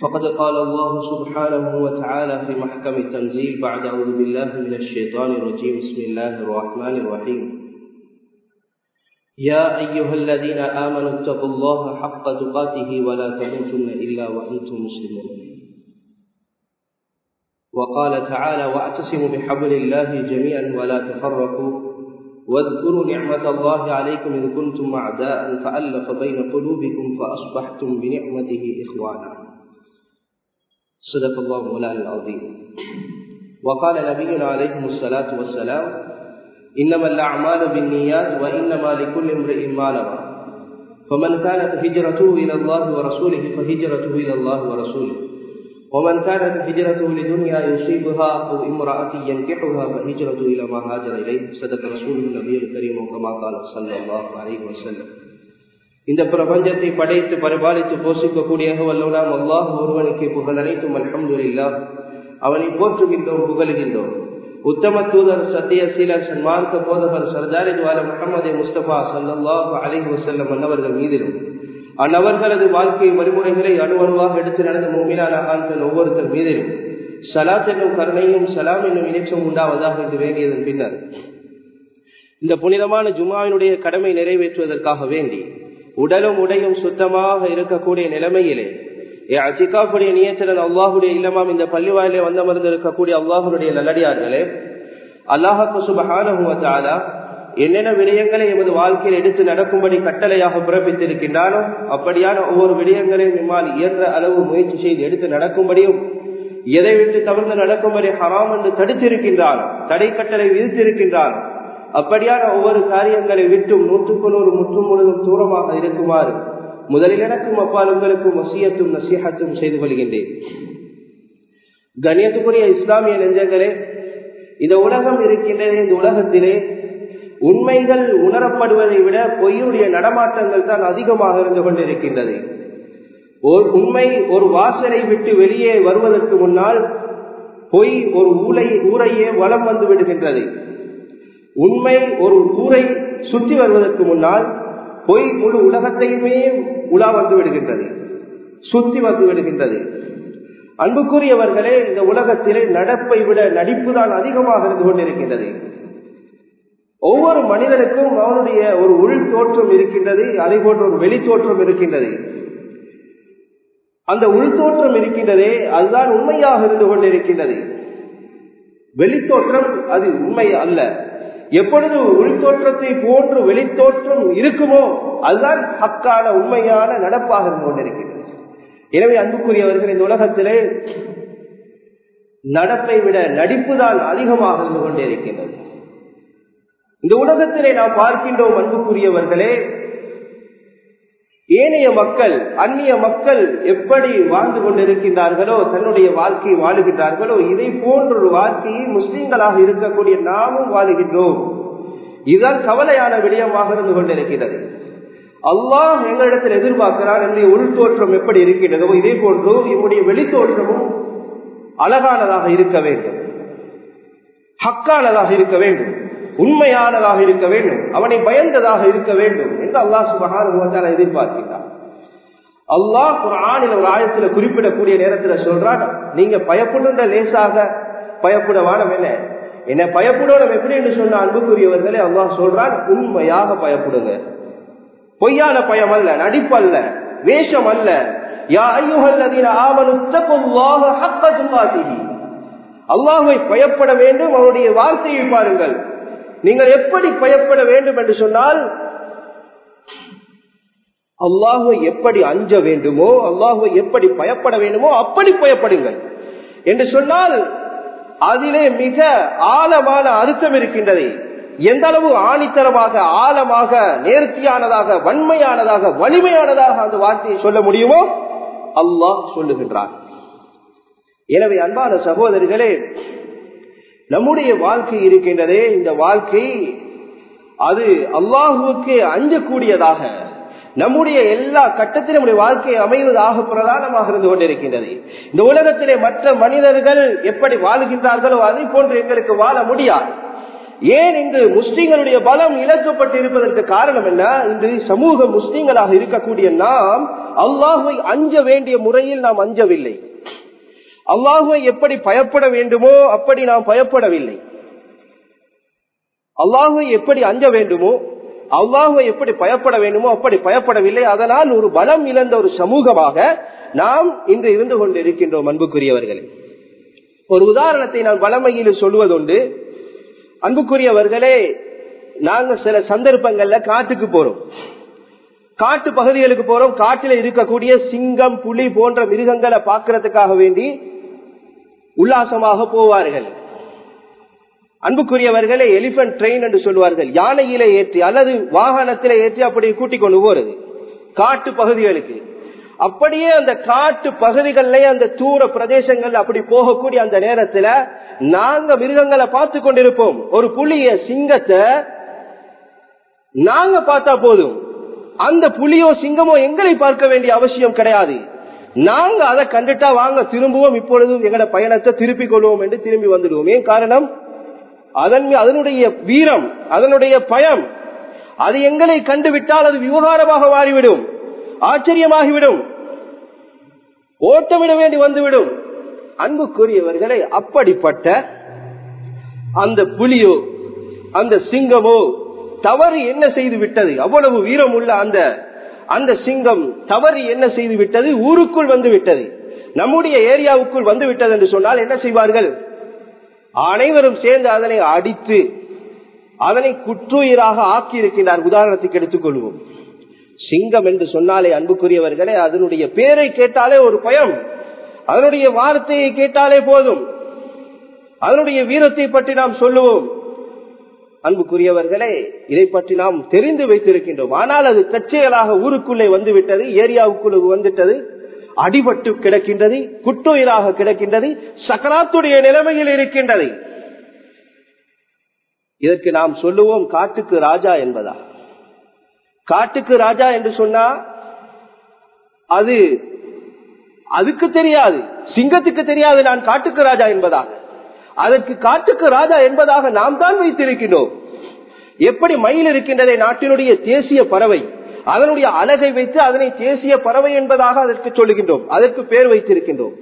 فقد قال الله سبحانه وتعالى في محكم التنزيل بعد أعوذ بالله من الشيطان الرجيم. بسم الله الرحمن الرحيم. يا أيها الذين آمنوا اتقوا الله حق تقاته ولا تموتن إلا وأنتم مسلمون. وقال تعالى واعتصموا بحبل الله جميعا ولا تفرقوا. واذكروا نعمة الله عليكم إن كنتم أعداء فألف بين قلوبكم فأصبحتم بنعمته إخوانا. صدق الله مولانا العظيم وقال نبينا عليه الصلاة والسلام إنما الأعمال بالنيات وإنما لكل امرئ ما نوى فمن كانت هجرته إلى الله ورسوله فهجرته إلى الله ورسوله ومن كانت هجرته لدنيا يصيبها أو امرأة ينكحها فهجرته إلى ما هاجر إليه صدق رسول النبي الكريم كما قال صلى الله عليه وسلم இந்த பிரபஞ்சத்தை படைத்து பரிபாலித்து போஷிக்கக்கூடிய வல்லவனாம் அல்லாஹ் ஒருவனுக்கு புகழ் அனைத்தும் அல்ஹம்துல்லா அவனை போற்றுகின்றோம் புகழுகின்றோம். உத்தம தூதர் சத்திய சீலர் சன்மார்க்க போதவர் சர்தாரி துவார முகமது முஸ்தபா சல்லாஹ் அலிஹி வசல்லம் அன்னவர்கள் மீதிலும் அந்நவர்களது வாழ்க்கை வழிமுறைகளை அணுவணுவாக எடுத்து நடந்த மும்மினான ஆண்கள் ஒவ்வொருத்தர் மீதிலும் சலாத் என்னும் கருணையும் சலாம் என்னும் இணைச்சம் உண்டாவதாக என்று வேண்டியதன் பின்னர் இந்த புனிதமான ஜுமாவினுடைய கடமை நிறைவேற்றுவதற்காக வேண்டி உடலும் உடையும் சுத்தமாக இருக்கக்கூடிய நிலைமையிலே அச்சிகாப்புடைய நியச்சலன் அல்லாஹுடைய இல்லமாம் இந்த பள்ளிவாயிலே வந்தமர்ந்து இருக்கக்கூடிய அல்லாஹுடைய நல்லடியார்களே அல்லாஹு சுபஹானுவத்தாலா என்னென்ன விடயங்களை எமது வாழ்க்கையில் எடுத்து நடக்கும்படி கட்டளையாக பிறப்பித்திருக்கின்றானோ அப்படியான ஒவ்வொரு விடயங்களையும் நம்மால் இயன்ற அளவு முயற்சி செய்து எடுத்து நடக்கும்படியும் எதை விட்டு தவிர்த்து நடக்கும்படி ஹராம் என்று தடுத்திருக்கின்றான் தடை கட்டளை விதித்திருக்கின்றான் அப்படியான ஒவ்வொரு காரியங்களை விட்டும் நூற்றுக்கு நூறு முற்று முழுதும் தூரமாக இருக்குமாறு முதலில் எனக்கும் அப்பால் உங்களுக்கும் வசியத்தும் நசீகத்தும் செய்து கொள்கின்றேன். கண்ணியத்துக்குரிய இஸ்லாமிய நெஞ்சங்களே இந்த உலகம் இருக்கின்றது இந்த உலகத்திலே உண்மைகள் உணரப்படுவதை விட பொய்யுடைய நடமாட்டங்கள் தான் அதிகமாக இருந்து கொண்டிருக்கின்றது. ஒரு உண்மை ஒரு வாசலை விட்டு வெளியே வருவதற்கு முன்னால் பொய் ஒரு ஊரை ஊரையே வலம் வந்து விடுகின்றது. உண்மை ஒரு ஊரை சுற்றி வருவதற்கு முன்னால் பொய் முழு உலகத்தையுமே உலா வந்து விடுகின்றது. சுற்றி வந்து விடுகின்றது. அன்புக்குரியவர்களே இந்த உலகத்திலே நடப்பை விட நடிப்பு தான் அதிகமாக இருந்து கொண்டிருக்கின்றது. ஒவ்வொரு மனிதனுக்கும் அவனுடைய ஒரு உள் தோற்றம் இருக்கின்றது அதே போன்ற ஒரு வெளி தோற்றம் இருக்கின்றது. அந்த உள் தோற்றம் இருக்கின்றதே அதுதான் உண்மையாக இருந்து கொண்டிருக்கின்றது. வெளித்தோற்றம் அது உண்மை அல்ல. எப்பொழுது உள்தோற்றத்தை போன்று வெளித்தோற்றம் இருக்குமோ அதுதான் ஹக்கான உண்மையான நடப்பாக இருந்து கொண்டிருக்கிறது. எனவே அன்புக்குரியவர்கள் இந்த உலகத்திலே நடப்பை விட நடிப்பு தான் அதிகமாக இருந்து கொண்டே இந்த உலகத்திலே நாம் பார்க்கின்றோம் அன்புக்குரியவர்களே ஏனைய மக்கள் அந்நிய மக்கள் எப்படி வாழ்ந்து கொண்டிருக்கின்றார்களோ தன்னுடைய வாழ்க்கையை வாழுகின்றார்களோ இதை போன்ற ஒரு வாழ்க்கையை முஸ்லீம்களாக இருக்கக்கூடிய நாமும் வாழுகின்றோம். இதுதான் கவலையான விடயமாக இருந்து கொண்டிருக்கிறது அல்லாஹ் எங்களிடத்தில் எதிர்பார்க்கிறார் என்னுடைய உள்தோற்றம் எப்படி இருக்கின்றதோ இதே போன்று என்னுடைய வெளித்தோற்றமும் அழகானதாக இருக்க வேண்டும். ஹக்கானதாக இருக்க வேண்டும். உண்மையானதாக இருக்க வேண்டும். அவனை பயந்ததாக இருக்க வேண்டும் என்று அல்லாஹ் சுபகான எதிர்பார்க்கிறார் அல்லாஹ் குரானில் ஒரு ஆயத்தில் குறிப்பிடக்கூடிய நேரத்தில் சொல்றான் நீங்க பயப்படுன்ற லேசாக பயப்பட வானம் என்ன? என்ன பயப்படணும் எப்படி என்று சொன்ன அன்புக்குரியவர்களே அல்லாஹ் சொல்றான் உண்மையாக பயப்படுங்க. பொய்யான பயம் அல்ல நடிப்பல்ல வேஷம் அல்ல. அல்லாஹை பயப்பட வேண்டும் அவருடைய வார்த்தையை பாருங்கள். நீங்கள் எப்படி பயப்பட வேண்டும் என்று சொன்னால் அல்லாஹுவை எப்படி அஞ்ச வேண்டுமோ அல்லாஹுவை எப்படி பயப்பட வேண்டுமோ அப்படி பயப்படுங்கள். என்று சொன்னால் அதிலே மிக ஆழமான அர்த்தம் இருக்கின்றது. எந்த அளவு ஆணித்தரமாக ஆழமாக நேர்த்தியானதாக வன்மையானதாக வலிமையானதாக அந்த வார்த்தையை சொல்ல முடியுமோ அல்லாஹ் சொல்லுகின்றார் எனவே அன்பான சகோதரிகளே நம்முடைய வாழ்க்கை இருக்கின்றதே இந்த வாழ்க்கை. அது அல்லாஹுவுக்கு அஞ்சக்கூடியதாக நம்முடைய எல்லா கட்டத்திலும் நம்முடைய வாழ்க்கையை அமைவதாக பிரதானமாக இருந்து கொண்டிருக்கின்றது. இந்த உலகத்திலே மற்ற மனிதர்கள் எப்படி வாழ்கின்றார்களோ அதை போன்று எங்களுக்கு வாழ முடியாது. ஏன் இன்று முஸ்லீம்களுடைய பலம் இழக்கப்பட்டு இருப்பதற்கு காரணம் என்ன? இன்று சமூக முஸ்லிம்களாக இருக்கக்கூடிய நாம் அல்லாஹுவை அஞ்ச வேண்டிய முறையில் நாம் அஞ்சவில்லை. அல்லாஹுவை எப்படி பயப்பட வேண்டுமோ அப்படி நாம் பயப்படவில்லை. அல்லாஹுவை எப்படி அஞ்ச வேண்டுமோ அல்லாஹுவை எப்படி பயப்பட வேண்டுமோ அப்படி பயப்படவில்லை. அதனால் ஒரு பலம் இழந்த ஒரு சமூகமாக நாம் இன்று இருந்து கொண்டு இருக்கின்றோம் அன்புக்குரியவர்களே. ஒரு உதாரணத்தை நான் வளமையில் சொல்வதுண்டு. அன்புக்குரியவர்களே நாங்க சில சந்தர்ப்பங்கள்ல காட்டுக்கு போறோம். காட்டு பகுதிகளுக்கு போறோம். காட்டில இருக்கக்கூடிய சிங்கம் புலி போன்ற மிருகங்களை பார்க்கறதுக்காக வேண்டி உல்லாசமாக போவார்கள். அன்புக்குரியவர்களே எலிபென்ட் ட்ரெயின் என்று சொல்வார்கள். யானையில ஏற்றி அல்லது வாகனத்தில ஏற்றி அப்படி கூட்டிக் கொண்டு போறது. காட்டு பகுதிகளுக்கு. அப்படியே அந்த காட்டு பகுதிகளிலே அந்த தூர பிரதேசங்கள் அப்படி போகக்கூடிய அந்த நேரத்துல நாங்க மிருகங்களை பார்த்து கொண்டிருப்போம். ஒரு புலிய சிங்கத்தை நாங்க பார்த்தா போதும். அந்த புலியோ சிங்கமோ எங்களை பார்க்க வேண்டிய அவசியம் கிடையாது. நாங்க அதை கண்டுட்டா வாங்க திரும்புவோம் இப்பொழுதும் எங்களோட பயணத்தை திருப்பிக் கொள்வோம் என்று திரும்பி வந்துடுவோம். ஏன் காரணம்? அதன் அதனுடைய வீரம் அதனுடைய பயம் அது எங்களை கண்டுவிட்டால் அது விவகாரமாக மாறிவிடும் ஆச்சரியமாகிவிடும் ஓட்டமிட வேண்டி வந்துவிடும். அன்புக்குரியவர்களை அப்படிப்பட்ட அந்த புலியோ அந்த சிங்கமோ தவறு என்ன செய்து விட்டது? அவ்வளவு வீரம் உள்ள அந்த அந்த சிங்கம் தவறு என்ன செய்து விட்டது? ஊருக்குள் வந்து விட்டது. நம்முடைய ஏரியாவுக்குள் வந்து விட்டது என்று சொன்னால் என்ன செய்வார்கள்? அனைவரும் சேர்ந்து அதனை அடித்து அதனை குற்றுயிராக ஆக்கி இருக்கின்றார் உதாரணத்துக்கு எடுத்துக்கொள்வோம். சிங்கம் என்று சொன்னாலே அன்புக்குரியவர்களே அதனுடைய பேரை கேட்டாலே ஒரு பயம். அதனுடைய வார்த்தையை கேட்டாலே போதும். அதனுடைய வீரத்தை பற்றி நாம் சொல்லுவோம். அன்புக்குரியவர்களே இதை பற்றி நாம் தெரிந்து வைத்திருக்கின்றோம். ஆனால் அது தற்செயலாக ஊருக்குள்ளே வந்துவிட்டது ஏரியாவுக்குள்ளே வந்துவிட்டது அடிபட்டு கிடக்கின்றது குட்டுயிராக கிடக்கின்றது சக்கராத்துடைய நிலைமையில் இருக்கின்றது. இதற்கு நாம் சொல்லுவோம் காட்டுக்கு ராஜா என்பதா? காட்டுக்கு ராஜா என்று சொன்னா அது அதுக்கு தெரியாது சிங்கத்துக்கு தெரியாது நான் காட்டுக்கு ராஜா என்பதாக. அதற்கு காட்டுக்கு ராஜா என்பதாக நாம் தான் வைத்திருக்கின்றோம். எப்படி மயில் இருக்கின்றதை நாட்டினுடைய தேசிய பறவை அதனுடைய அழகை வைத்து அதனை தேசிய பறவை என்பதாக அதற்கு சொல்லுகின்றோம். அதற்கு பேர் வைத்திருக்கின்றோம்.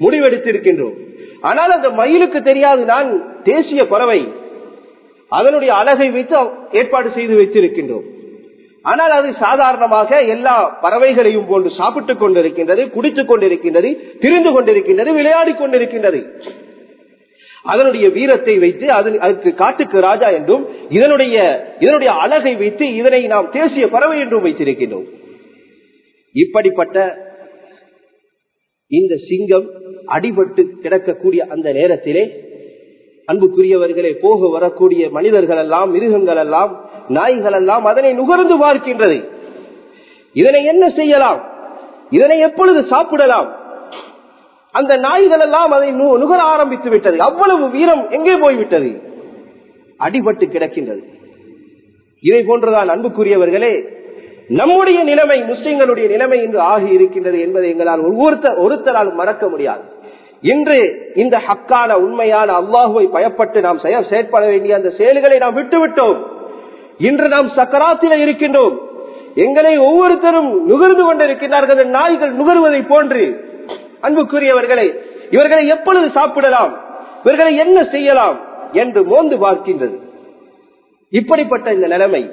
முடிவெடுத்திருக்கின்றோம். ஆனால் அந்த மயிலுக்கு தெரியாது நான் தேசிய பறவை. அதனுடைய அழகை வைத்து ஏற்பாடு செய்து வைத்திருக்கின்றோம். ஆனால் அது சாதாரணமாக எல்லா பறவைகளையும் போன்று சாப்பிட்டுக் கொண்டிருக்கின்றது குடித்துக் கொண்டிருக்கின்றது திரிந்து கொண்டிருக்கின்றது விளையாடி கொண்டிருக்கின்றது. அதனுடைய வீரத்தை வைத்து அதற்கு காட்டுக்கு ராஜா என்றும் இதனுடைய இதனுடைய அழகை வைத்து இதனை நாம் தேசிய பறவை என்றும் வைத்திருக்கின்றோம். இப்படிப்பட்ட இந்த சிங்கம் அடிபட்டு கிடக்கக்கூடிய அந்த நேரத்திலே அன்புக்குரியவர்களே போக வரக்கூடிய மனிதர்கள் எல்லாம் மிருகங்கள் எல்லாம் நாய்கள் எல்லாம் அதனை நுகர்ந்து பார்க்கின்றது. இதனை என்ன செய்யலாம்? இதனை எப்பொழுது சாப்பிடலாம்? அந்த நாய்கள் எல்லாம் அதை நுகர ஆரம்பித்து விட்டது. அவ்வளவு வீரம் எங்கே போய்விட்டது? அடிபட்டு கிடக்கின்றது. இதை போன்றுதான் அன்புக்குரியவர்களே நம்முடைய நிலைமை முஸ்லிம்களுடைய நிலைமை இன்று ஆகி இருக்கின்றது என்பதை எங்களால் ஒவ்வொருத்தர் ஒருத்தரால் மறக்க முடியாது. இன்று இந்த ஹக்கான உண்மையான அல்லாஹுவை பயப்பட்டு நாம் செயற்பட வேண்டிய அந்த செயல்களை நாம் விட்டுவிட்டோம். இன்று நாம் சக்கராத்தில இருக்கின்றோம். எங்களை ஒவ்வொருத்தரும் நுகர்ந்து கொண்டிருக்கிறார்கள் நாய்கள் நுகர்வதை போன்று அன்புக்குரியவர்களை இவர்களை எப்பொழுது சாப்பிடலாம்? இவர்களை என்ன செய்யலாம்? என்று மோந்து பார்க்கின்றது. இப்படிப்பட்ட இந்த நிலைமை.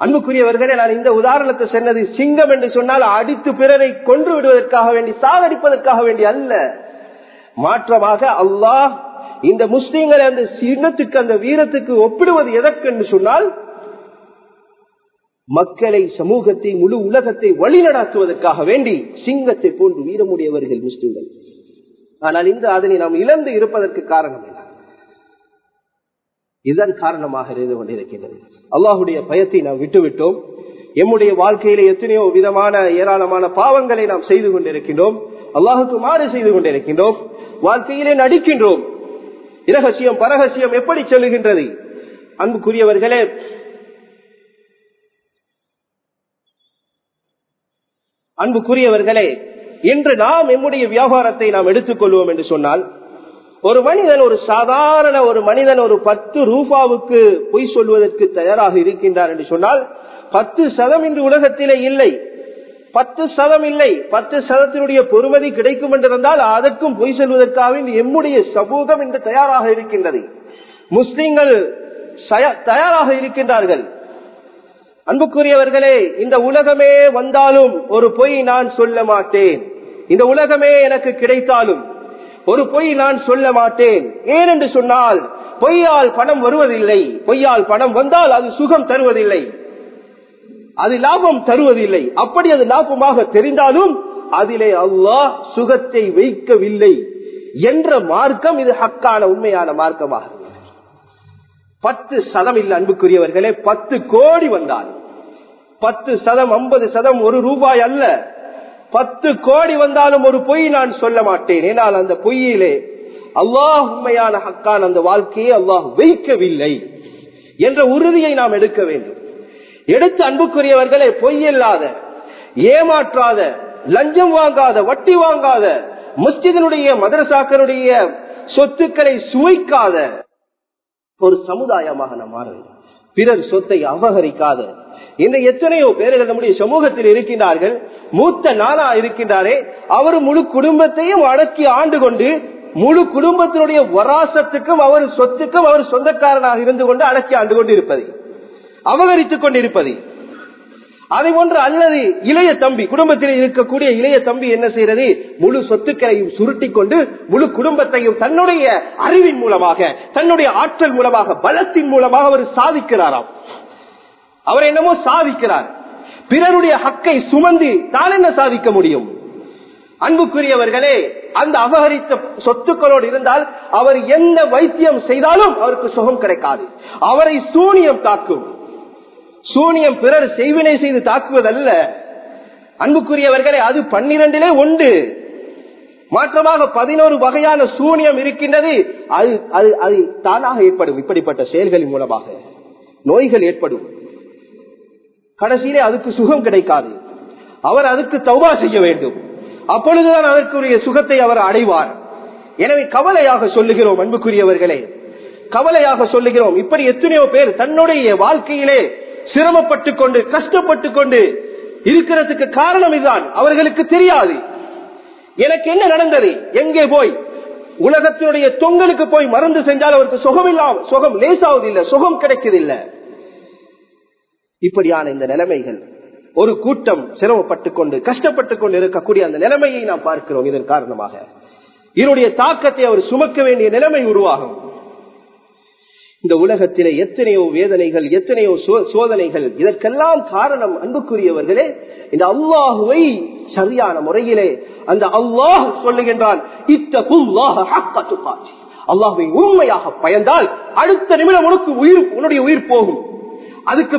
அன்புக்குரியவர்களே நான் இந்த உதாரணத்தை சொன்னது சிங்கம் என்று சொன்னால் அடித்து பிறரை கொன்று விடுவதற்காக வேண்டி சாகடிப்பதற்காக வேண்டி அல்ல. மாற்றமாக அல்லாஹ் இந்த முஸ்லீம்களை அந்த சின்னத்துக்கு அந்த வீரத்துக்கு ஒப்பிடுவது எதற்கு என்று சொன்னால் மக்களை சமூகத்தை முழு உலகத்தை வழிநடாத்துவதற்காக வேண்டி சிங்கத்தை போன்று வீரமுடையவர்கள் முஸ்லிம்கள். ஆனால் இந்த அதனை நாம் இழந்து இருப்பதற்கு காரணம் என்ன? இதன் காரணமாக இருந்து கொண்டிருக்கின்றது. அல்லாஹுடைய பயத்தை நாம் விட்டுவிட்டோம். எம்முடைய வாழ்க்கையில எத்தனையோ விதமான ஏராளமான பாவங்களை நாம் செய்து கொண்டிருக்கின்றோம். அல்லாஹுக்கு மாறு செய்து கொண்டிருக்கின்றோம். வாழ்க்கையிலே நடிக்கின்றோம். இரகசியம் பரகசியம் எப்படி செல்லுகின்றது? அன்புக்குரியவர்களே அன்புக்குரியவர்களே இன்று நாம் எம்முடைய வியாபாரத்தை நாம் எடுத்துக்கொள்வோம் என்று சொன்னால் ஒரு மனிதன் ஒரு சாதாரண ஒரு மனிதன் ஒரு பத்து ரூபாவுக்கு பொய் சொல்வதற்கு தயாராக இருக்கின்றார் என்று சொன்னால் பத்து சதம் இன்று உலகத்திலே இல்லை. பத்து சதம் இல்லை. பத்து சதத்தினுடைய பொறுமதி கிடைக்கும் என்றிருந்தால் அதற்கும் பொய் சொல்வதற்காக எம்முடைய சமூகம் இன்று தயாராக இருக்கின்றது. முஸ்லிம்கள் தயாராக இருக்கின்றார்கள். அன்புக்குரியவர்களே இந்த உலகமே வந்தாலும் ஒரு பொய் நான் சொல்ல மாட்டேன். இந்த உலகமே எனக்கு கிடைத்தாலும் ஒரு பொய் நான் சொல்ல மாட்டேன். ஏனென்று சொன்னால் பொய்யால் பணம் வருவதில்லை. பொய்யால் பணம் வந்தால் அது சுகம் தருவதில்லை. அது லாபம் தருவதில்லை. அப்படி அது லாபமாக தெரிந்தாலும் அதிலே அல்லாஹ் சுகத்தை வைக்கவில்லை என்ற மார்க்கம் இது ஹக்கான உண்மையான மார்க்கமாக பத்து சதம் இல்லை அன்புக்குரியவர்களே பத்து கோடி வந்தால். பத்து சதம் ஐம்பது சதம் ஒரு ரூபாய் அல்ல. பத்து கோடி வந்தாலும் ஒரு பொய் நான் சொல்ல மாட்டேன். ஏனால் அந்த பொய்யிலே அல்லாஹ் உண்மையான ஹக்கான் அந்த வாழ்க்கையை அல்லாஹ் வைக்கவில்லை என்ற உறுதியை நாம் எடுக்க வேண்டும். எடுத்து அன்புக்குரியவர்களே பொய் இல்லாத ஏமாற்றாத லஞ்சம் வாங்காத வட்டி வாங்காத முஸ்லிதனுடைய மதரசாக்களுடைய சொத்துக்களை சுவைக்காத ஒரு சமுதாயமாக நாம் மாற வேண்டும். பிறர் சொத்தை அபகரிக்காத. இந்த எத்தனையோ பேர்கள் நம்முடைய சமூகத்தில் இருக்கின்றார்கள். மூத்த நானா இருக்கின்றாரே. அவர் முழு குடும்பத்தையும் அடக்கி ஆண்டு கொண்டு முழு குடும்பத்தினுடைய வராசத்துக்கும் அவர் சொத்துக்கும் அவர் சொந்தக்காரனாக இருந்து கொண்டு அடக்கி ஆண்டு கொண்டு இருப்பது அபகரித்துக் கொண்டிருப்பது அதை போன்று அல்லது இளைய தம்பி குடும்பத்தில் இருக்கக்கூடிய இளைய தம்பி என்ன செய்யறது முழு சொத்துக்களையும் சுருட்டி கொண்டு முழு குடும்பத்தையும் தன்னுடைய அறிவின் மூலமாக தன்னுடைய ஆற்றல் மூலமாக பலத்தின் மூலமாக அவர் சாதிக்கிறாராம். அவர் என்னமோ சாதிக்கிறார். பிறருடைய ஹக்கை சுமந்து தான் என்ன சாதிக்க முடியும்? அன்புக்குரியவர்களே அந்த அபகரித்த சொத்துக்களோடு இருந்தால் அவர் எந்த வைத்தியம் செய்தாலும் அவருக்கு சுகம் கிடைக்காது. அவரை சூனியம் தாக்கும் சூனியம் பிறர் செய்வினை செய்து தாக்குவதல்ல. அன்புக்குரியவர்களே அது பன்னிரண்டிலே உண்டு. மாற்றமாக பதினோரு வகையான சூனியம் இருக்கின்றது. அது அது அது தானாக ஏற்படும். இப்படிப்பட்ட செயல்களின் மூலமாக நோய்கள் ஏற்படும். கடைசியிலே அதுக்கு சுகம் கிடைக்காது. அவர் அதுக்கு தௌபா செய்ய வேண்டும். அப்பொழுதுதான் அதற்குரிய சுகத்தை அவர் அடைவார். எனவே கவலையாக சொல்லுகிறோம் அன்புக்குரியவர்களே. கவலையாக சொல்லுகிறோம். இப்படி எத்தனையோ பேர் தன்னுடைய வாழ்க்கையிலே சிரமப்பட்டு கொண்டு கஷ்டப்பட்டு கொண்டு இருக்கிறதுக்கு காரணம் இதுதான். அவர்களுக்கு தெரியாது. எனக்கு என்ன நடந்தது? எங்கே போய்? உலகத்தினுடைய தொங்கலுக்கு போய் மருந்து செஞ்சால் அவருக்கு சுகம் இல்லாம சுகம் லேசாவதில்லை சுகம் கிடைக்கதில்லை. இப்படியான இந்த நிலைமைகள் ஒரு கூட்டம் சிரமப்பட்டுக் கொண்டு கஷ்டப்பட்டுக் கொண்டு இருக்கக்கூடிய அந்த நிலைமையை நாம் பார்க்கிறோம் இதன் காரணமாக. இதனுடைய தாக்கத்தை அவர் சுமக்க வேண்டிய நிலைமை உருவாகும். இந்த உலகத்திலே எத்தனையோ வேதனைகள் எத்தனையோ சோதனைகள். இதற்கெல்லாம் காரணம் அன்புக்குரியவர்களே இந்த அல்லாஹுவை சரியான முறையிலே அந்த அல்லாஹ் சொல்லுகின்றான் அல்லாஹுவை உண்மையாக பயந்தால் அடுத்த நிமிடம் உனக்கு உயிர் உன்னுடைய உயிர் போகும். அதுக்கு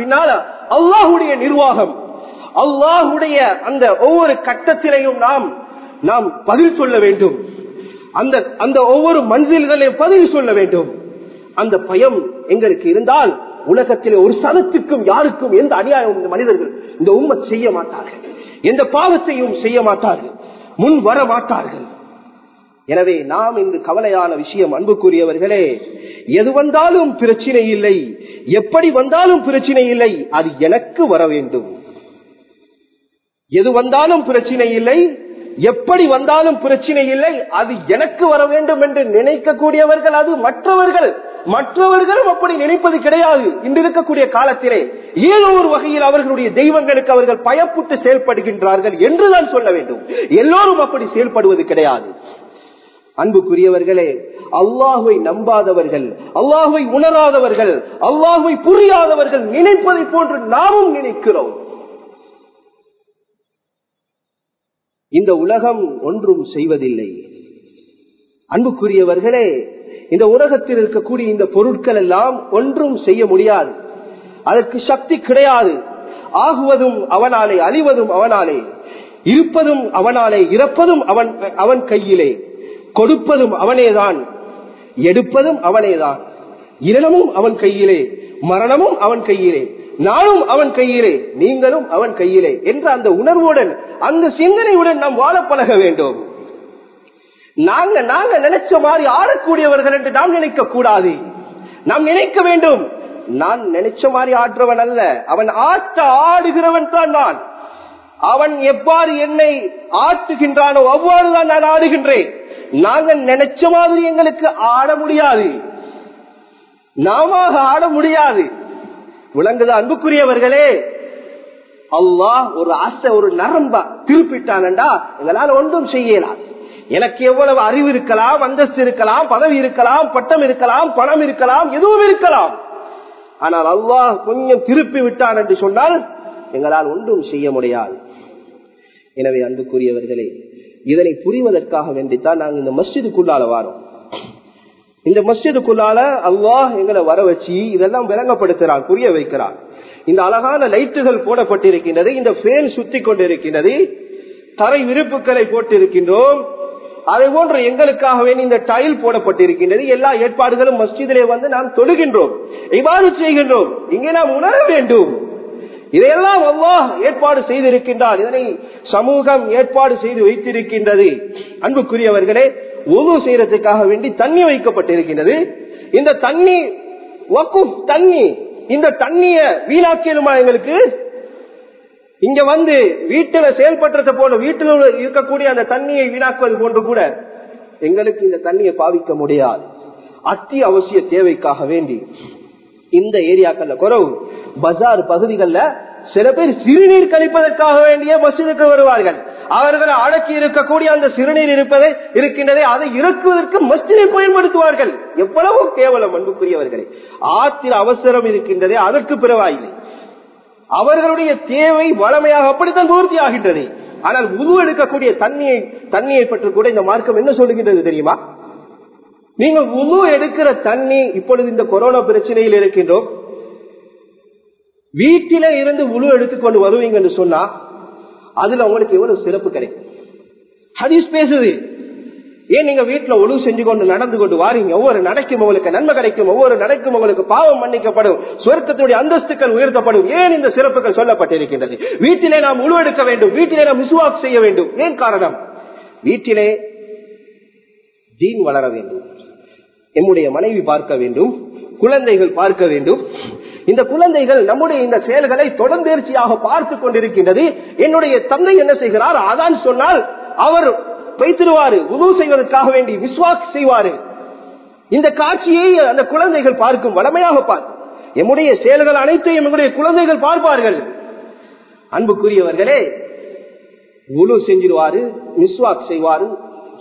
பின்னால அல்லாஹுடைய நிர்வாகம். அல்லாஹுடைய அந்த ஒவ்வொரு கட்டத்திலையும் நாம் நாம் பதில் சொல்ல வேண்டும். அந்த அந்த ஒவ்வொரு மனிதர்களையும் பதில் சொல்ல வேண்டும். அந்த பயம் எங்களுக்கு இருந்தால் உலகத்திலே ஒரு சதத்துக்கும் யாருக்கும் எந்த அநியாயம் இந்த மனிதர்கள் இந்த உண்மை செய்ய மாட்டார்கள். எந்த பாவத்தையும் செய்ய மாட்டார்கள். முன் வர மாட்டார்கள். எனவே நாம் இந்த கவலையான விஷயம் அன்புக்குரியவர்களே எது வந்தாலும் பிரச்சனை இல்லை. எப்படி வந்தாலும் பிரச்சனை இல்லை அது எனக்கு வர வேண்டும். எது வந்தாலும் பிரச்சனை இல்லை எப்படி வந்தாலும் பிரச்சனை இல்லை அது எனக்கு வர வேண்டும் என்று நினைக்கக்கூடியவர்கள் அது மற்றவர்கள். மற்றவர்களும் அப்படி நினைப்பது கிடையாது. இன்று இருக்கக்கூடிய காலத்திலே ஏதோ ஒரு வகையில் அவர்களுடைய தெய்வங்களுக்கு அவர்கள் பயப்புட்டு செயல்படுகின்றார்கள் என்றுதான் சொல்ல வேண்டும். எல்லோரும் அப்படி செயல்படுவது கிடையாது. அன்புக்குரியவர்களே அல்லாஹுவை நம்பாதவர்கள் அல்லாஹுவை உணராதவர்கள் அல்லாஹுவை புரியாதவர்கள் நினைப்பதை போன்று நாமும் நினைக்கிறோம். இந்த உலகம் ஒன்றும் செய்வதில்லை. அன்புக்குரியவர்களே இந்த உலகத்தில் இருக்கக்கூடிய இந்த பொருட்கள் எல்லாம் ஒன்றும் செய்ய முடியாது. அதற்கு சக்தி கிடையாது. ஆகுவதும் அவனாலே அழிவதும் அவனாலே இருப்பதும் அவனாலே இறப்பதும் அவன் அவன் கையிலே கொடுப்பதும் அவனேதான் எடுப்பதும் அவனேதான் இரணமும் அவன் கையிலே மரணமும் அவன் கையிலே நானும் அவன் கையிலே நீங்களும் அவன் கையிலே என்ற அந்த உணர்வுடன் அந்த சிந்தனையுடன் நாம் வாழ பழக வேண்டும். நாங்க நாங்க நினைச்ச மாதிரி ஆடக்கூடியவர்கள் என்று நாம் நினைக்க கூடாது நாம் நினைக்க வேண்டும். நான் நினைச்ச மாதிரி ஆடுறவன் அல்ல. அவன் ஆட்ட ஆடுகிறவன் தான் நான். அவன் எவ்வாறு என்னை ஆட்டுகின்றானோ அவ்வாறுதான் நான் ஆடுகின்றேன். நாங்கள் நினைச்ச மாதிரி எங்களுக்கு ஆட முடியாது. நாம ஆட முடியாது. விளங்குது அன்புக்குரியவர்களே அல்லாஹ் ஒரு ஆசை ஒரு நரம்பா திருப்பிட்டானண்டா எங்களால் ஒன்றும் செய்யலாம். எனக்கு எவ்வளவு அறிவு இருக்கலாம் அந்தஸ்து இருக்கலாம் பதவி இருக்கலாம் பட்டம் இருக்கலாம் பணம் இருக்கலாம் எதுவும் இருக்கலாம். ஆனால் அல்லாஹ் கொஞ்சம் திருப்பி விட்டான் என்று சொன்னால் எங்களால் ஒன்றும் செய்ய முடியாது. எனவே அன்புக்குரியவர்களே இதனை புரிவதற்காக வேண்டித்தான் நாங்கள் இந்த மஸ்ஜிதுக்குள்ளால வாரோம். இந்த மஸ்ஜிதுக்குள்ளால அல்லாஹ் எங்களை வர வச்சு இதெல்லாம் விளங்கப்படுத்துறான் புரிய வைக்கிறான். இந்த அழகான லைட்டுகள் போடப்பட்டிருக்கின்றது இந்த ஃபேன் சுத்தி கொண்டிருக்கின்றது தரை விருப்புகளை போட்டிருக்கின்றோம். அதே போன்று எங்களுக்காகவே இந்த டைல் போடப்பட்டிருக்கின்றது. எல்லா ஏற்பாடுகளும் மஸ்ஜிதிலே வந்து நாம் தொழுகின்றோம் இவ்வாறு செய்கின்றோம். இங்கே நாம் உணர வேண்டும். இதையெல்லாம் அல்லாஹ் ஏற்பாடு செய்திருக்கின்றார் இதனை சமூகம் ஏற்பாடு செய்து வைத்திருக்கின்றது. அன்புக்குரியவர்களே உணவு செய்யறதுக்காக வேண்டி தண்ணி வைக்கப்பட்டிருக்கின்றது. இந்த தண்ணி தண்ணி இந்த தண்ணிய வீணாக்கியலுமா எங்களுக்கு? இங்க வந்து வீட்டுல செயல்படுறத போல வீட்டில் இருக்கக்கூடிய அந்த தண்ணியை வீணாக்குவது போன்று கூட எங்களுக்கு இந்த தண்ணியை பாவிக்க முடியாது. அத்தி அவசிய தேவைக்காக வேண்டி. இந்த ஏரியாக்கள்ல குறவு பஜார் பகுதிகளில் சில பேர் சிறுநீர் கழிப்பதற்காக வேண்டிய மசிதுக்கு வருவார்கள். அவர்கள் அடக்கி இருக்கக்கூடிய அந்த சிறுநீர் இருப்பதை இருக்கின்றதை அதை இறக்குவதற்கு மஸ்தினை பயன்படுத்துவார்கள். எவ்வளவு கேவலம் அன்புக்குரியவர்களே. ஆற்றில் அவசரம் இருக்கின்றதே அதற்கு பிறவாயில்லை. அவர்களுடைய தேவை வளமையாக அப்படித்தான் பூர்த்தி ஆகின்றது. ஆனால் உருவ எடுக்கக்கூடிய தண்ணியை தண்ணியை பற்றி கூட இந்த மார்க்கம் என்ன சொல்லுகின்றது தெரியுமா? நீங்க உது எடுக்கிற தண்ணி இப்பொழுது இந்த கொரோனா பிரச்சனையில் இருக்கின்றோம். வீட்டில இருந்து உழு எடுத்துக்கொண்டு வருவீங்க என்று சொன்னா அதுல உங்களுக்கு எவ்வளவு சிறப்பு கிடைக்கும். ஹதீஸ் பேசுது ஏன் நீங்க வீட்டுல ஒழுவு செஞ்சு கொண்டு நடந்து கொண்டு வாரீங்க? ஒவ்வொரு நடைக்கும் உங்களுக்கு நன்மை கிடைக்கும் ஒவ்வொரு நடைக்கும் உங்களுக்கு பாவம் மன்னிக்கப்படும் சுவர்க்கத்தினுடைய அந்தஸ்துக்கள் உயர்த்தப்படும். ஏன் இந்த சிறப்புகள் சொல்லப்பட்டிருக்கின்றது? வீட்டிலே நாம் உழு எடுக்க வேண்டும் வீட்டிலே நாம் விசுவாக் செய்ய வேண்டும். ஏன் காரணம்? வீட்டிலே தீன் வளர வேண்டும். எம்முடைய மனைவி பார்க்க வேண்டும். குழந்தைகள் பார்க்க வேண்டும். இந்த குழந்தைகள் நம்முடைய இந்த செயல்களை தொடர்ந்தேர்ச்சியாக பார்த்து கொண்டிருக்கின்றது. என்னுடைய தந்தை என்ன செய்கிறார்? அதான் சொன்னால் அவர் வைத்திருவாரு உதவு செய்வதற்காக வேண்டி விஸ்வாக் செய்வாரு. இந்த காட்சியை அந்த குழந்தைகள் பார்க்கும் வளமையாக பார் எம்முடைய செயல்கள் அனைத்தையும் எம்முடைய குழந்தைகள் பார்ப்பார்கள். அன்புக்குரியவர்களே உழு செஞ்சிருவாரு மிஸ்வாக் செய்வாரு